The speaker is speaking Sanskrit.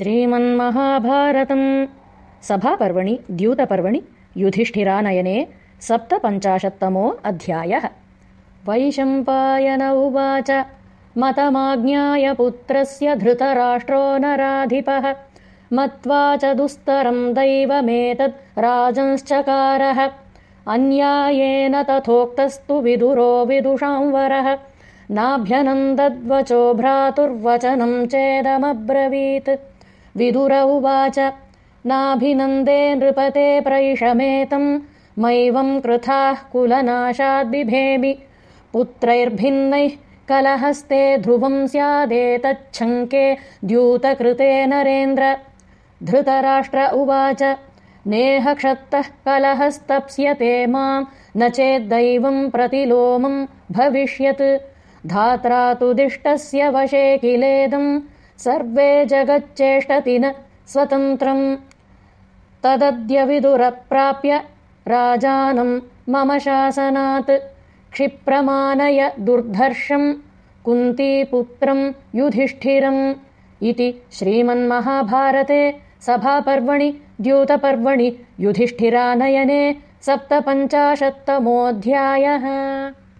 श्रीमन्महाभारतम्। सभापर्वणि द्यूतपर्वणि युधिष्ठिरानयने सप्तपञ्चाशत्तमो अध्यायः। वैशम्पायन उवाच। मतमाज्ञाय पुत्रस्य धृतराष्ट्रो नराधिपः। मत्वा च दुस्तरम् दैवमेतत् राजंश्चकारः। अन्यायेन तथोक्तस्तु विदुरो विदुषांवरः नाभ्यनन्दद्वचो भ्रातुर्वचनम् चेदमब्रवीत् विदुर उवाच। नाभिनन्दे नृपते प्रैषमेतम् मैवम् कृथाः कुलनाशाद्बिभेमि। पुत्रैर्भिन्नैः कलहस्ते ध्रुवम् स्यादेतच्छङ्के द्यूतकृते नरेन्द्र। धृतराष्ट्र उवाच नेहक्षत्तः कलहस्तप्स्यते माम् न चेद्दैवम् प्रतिलोमम् भविष्यत्। धात्रा तु दिष्टस्य वशे किलेदम् सर्वे जगच्चेष्टति न स्वतन्त्रम्। तदद्य विदुरप्राप्य राजानम् मम शासनात् क्षिप्रमानय दुर्धर्षम् कुन्तीपुत्रम् युधिष्ठिरम् इति श्रीमन्महाभारते सभापर्वणि द्यूतपर्वणि युधिष्ठिरानयने सप्तपञ्चाशत्तमोऽध्यायः